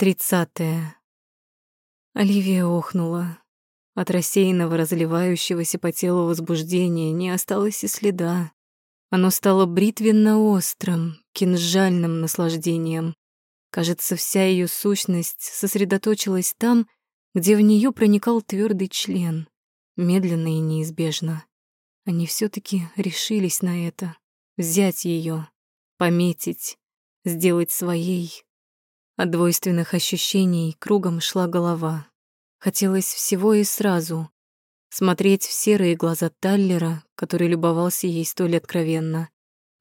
Тридцатое. Оливия охнула. От рассеянного, разливающегося по телу возбуждения не осталось и следа. Оно стало бритвенно-острым, кинжальным наслаждением. Кажется, вся ее сущность сосредоточилась там, где в нее проникал твердый член, медленно и неизбежно. Они все таки решились на это, взять ее, пометить, сделать своей. От двойственных ощущений кругом шла голова. Хотелось всего и сразу. Смотреть в серые глаза Таллера, который любовался ей столь откровенно.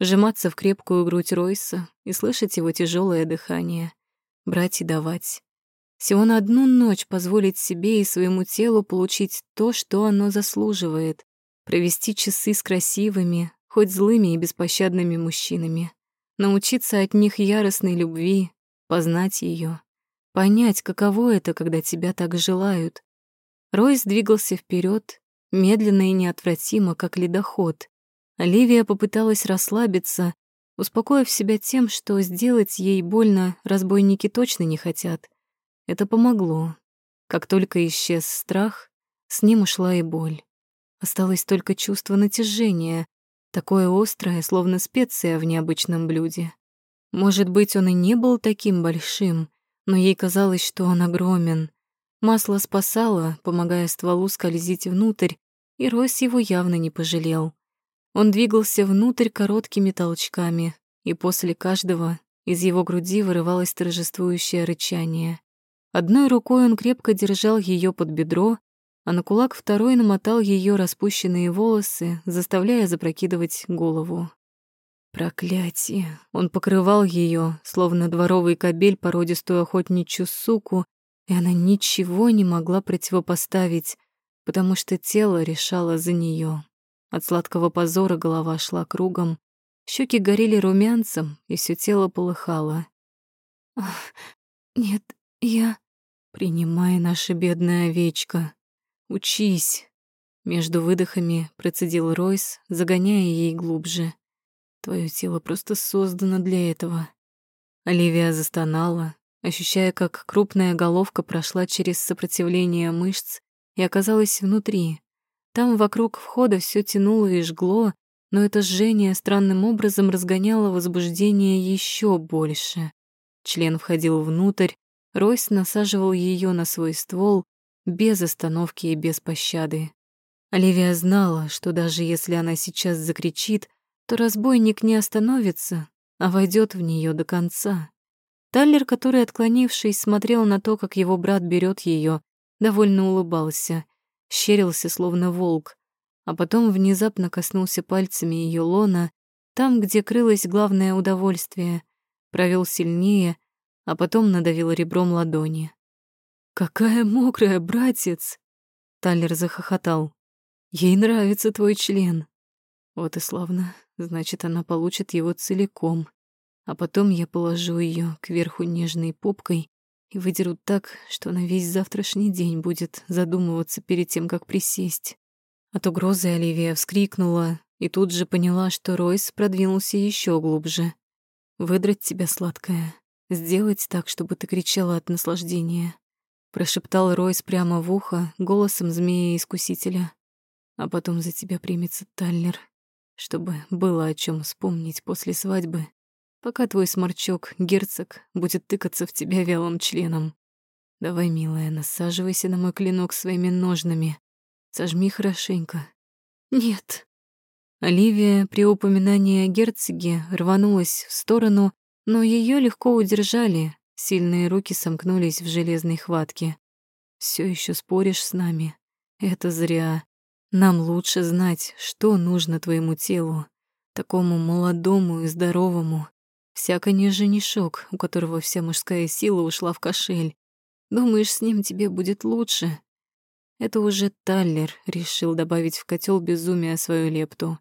Сжиматься в крепкую грудь Ройса и слышать его тяжелое дыхание. Брать и давать. Всего на одну ночь позволить себе и своему телу получить то, что оно заслуживает. Провести часы с красивыми, хоть злыми и беспощадными мужчинами. Научиться от них яростной любви, познать ее, понять, каково это, когда тебя так желают. Ройс двигался вперед, медленно и неотвратимо, как ледоход. Оливия попыталась расслабиться, успокоив себя тем, что сделать ей больно разбойники точно не хотят. Это помогло. Как только исчез страх, с ним ушла и боль. Осталось только чувство натяжения, такое острое, словно специя в необычном блюде. Может быть, он и не был таким большим, но ей казалось, что он огромен. Масло спасало, помогая стволу скользить внутрь, и Ройс его явно не пожалел. Он двигался внутрь короткими толчками, и после каждого из его груди вырывалось торжествующее рычание. Одной рукой он крепко держал ее под бедро, а на кулак второй намотал ее распущенные волосы, заставляя запрокидывать голову. Проклятие! Он покрывал ее, словно дворовый кобель, породистую охотничью суку, и она ничего не могла противопоставить, потому что тело решало за нее. От сладкого позора голова шла кругом, щеки горели румянцем, и все тело полыхало. «Нет, я...» «Принимай, наша бедная овечка. Учись!» Между выдохами процедил Ройс, загоняя ей глубже. Твое тело просто создано для этого. Оливия застонала, ощущая, как крупная головка прошла через сопротивление мышц и оказалась внутри. Там вокруг входа все тянуло и жгло, но это жжение странным образом разгоняло возбуждение еще больше. Член входил внутрь, Ройс насаживал ее на свой ствол без остановки и без пощады. Оливия знала, что даже если она сейчас закричит, то разбойник не остановится, а войдет в нее до конца. Таллер, который, отклонившись, смотрел на то, как его брат берет ее, довольно улыбался, щерился, словно волк, а потом внезапно коснулся пальцами ее лона, там, где крылось главное удовольствие, провел сильнее, а потом надавил ребром ладони. «Какая мокрая, братец!» Таллер захохотал. «Ей нравится твой член». Вот и славно. Значит, она получит его целиком. А потом я положу ее кверху нежной попкой и выдеру так, что на весь завтрашний день будет задумываться перед тем, как присесть. От угрозы Оливия вскрикнула и тут же поняла, что Ройс продвинулся еще глубже. «Выдрать тебя, сладкая. Сделать так, чтобы ты кричала от наслаждения», — прошептал Ройс прямо в ухо голосом змея-искусителя. «А потом за тебя примется Таллер» чтобы было о чем вспомнить после свадьбы, пока твой сморчок, герцог, будет тыкаться в тебя вялым членом. Давай, милая, насаживайся на мой клинок своими ножнами. Сожми хорошенько. Нет. Оливия при упоминании о герцоге рванулась в сторону, но ее легко удержали, сильные руки сомкнулись в железной хватке. Все еще споришь с нами? Это зря. Нам лучше знать, что нужно твоему телу, такому молодому и здоровому. Всяко не женишок, у которого вся мужская сила ушла в кошель. Думаешь, с ним тебе будет лучше? Это уже Таллер решил добавить в котел безумия свою лепту.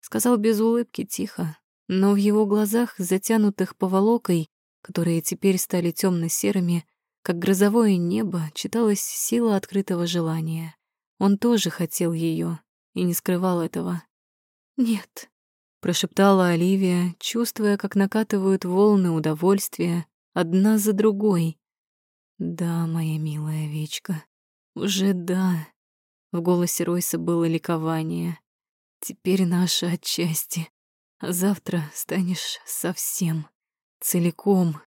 Сказал без улыбки тихо, но в его глазах, затянутых поволокой, которые теперь стали темно серыми как грозовое небо, читалась сила открытого желания. Он тоже хотел ее и не скрывал этого. «Нет», — прошептала Оливия, чувствуя, как накатывают волны удовольствия одна за другой. Да, моя милая овечка, уже да. В голосе Ройса было ликование. Теперь наша отчасти. А завтра станешь совсем, целиком.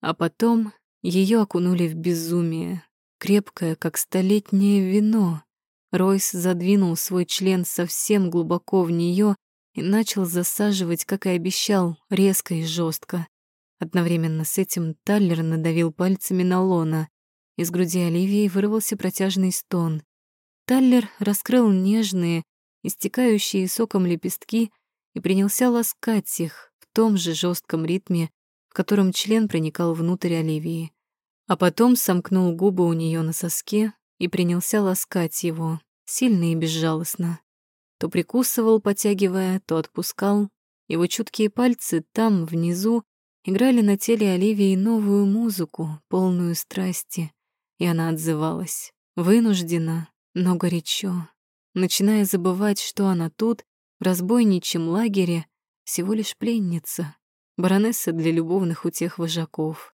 А потом ее окунули в безумие, крепкое, как столетнее вино. Ройс задвинул свой член совсем глубоко в нее и начал засаживать, как и обещал, резко и жестко. Одновременно с этим Таллер надавил пальцами на лона. Из груди Оливии вырвался протяжный стон. Таллер раскрыл нежные, истекающие соком лепестки и принялся ласкать их в том же жестком ритме, в котором член проникал внутрь Оливии. А потом сомкнул губы у нее на соске и принялся ласкать его, сильно и безжалостно. То прикусывал, потягивая, то отпускал. Его чуткие пальцы там, внизу, играли на теле Оливии новую музыку, полную страсти, и она отзывалась. Вынуждена, но горячо, начиная забывать, что она тут, в разбойничьем лагере, всего лишь пленница, баронесса для любовных утех вожаков.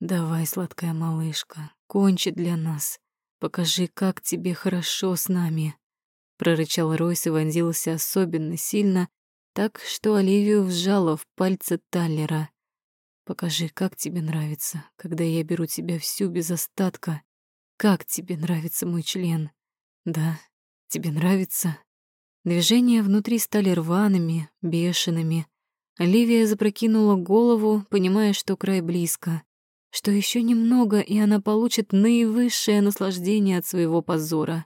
«Давай, сладкая малышка, кончи для нас. Покажи, как тебе хорошо с нами», — прорычал Ройс и вонзился особенно сильно, так что Оливию вжало в пальцы Таллера. «Покажи, как тебе нравится, когда я беру тебя всю без остатка. Как тебе нравится мой член? Да, тебе нравится?» Движения внутри стали рваными, бешеными. Оливия запрокинула голову, понимая, что край близко что еще немного, и она получит наивысшее наслаждение от своего позора.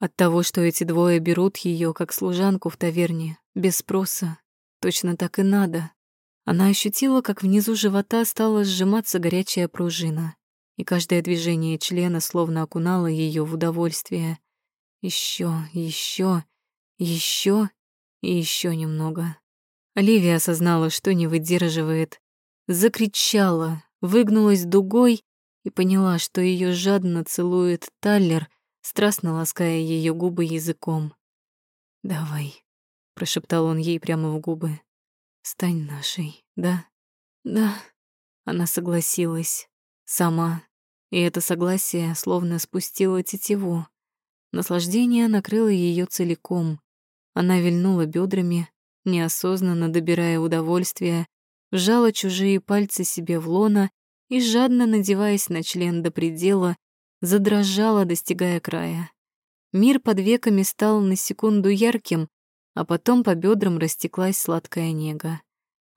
От того, что эти двое берут ее как служанку в таверне, без спроса. Точно так и надо. Она ощутила, как внизу живота стала сжиматься горячая пружина, и каждое движение члена словно окунало ее в удовольствие. Еще, еще, еще и еще немного. Оливия осознала, что не выдерживает. Закричала, выгнулась дугой и поняла, что ее жадно целует Таллер, страстно лаская ее губы языком. «Давай», — прошептал он ей прямо в губы, — «стань нашей, да?» «Да», — она согласилась, сама, и это согласие словно спустило тетиву. Наслаждение накрыло ее целиком. Она вильнула бедрами, неосознанно добирая удовольствие, вжала чужие пальцы себе в лона и, жадно надеваясь на член до предела, задрожала, достигая края. Мир под веками стал на секунду ярким, а потом по бедрам растеклась сладкая нега.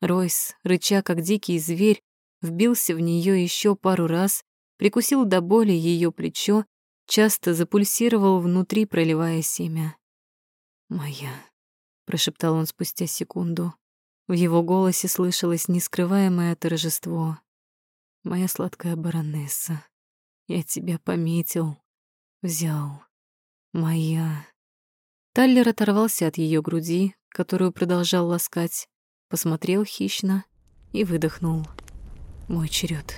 Ройс, рыча как дикий зверь, вбился в нее еще пару раз, прикусил до боли ее плечо, часто запульсировал внутри, проливая семя. «Моя», — прошептал он спустя секунду. В его голосе слышалось нескрываемое торжество. «Моя сладкая баронесса, я тебя пометил, взял. Моя...» Таллер оторвался от ее груди, которую продолжал ласкать, посмотрел хищно и выдохнул. «Мой черед.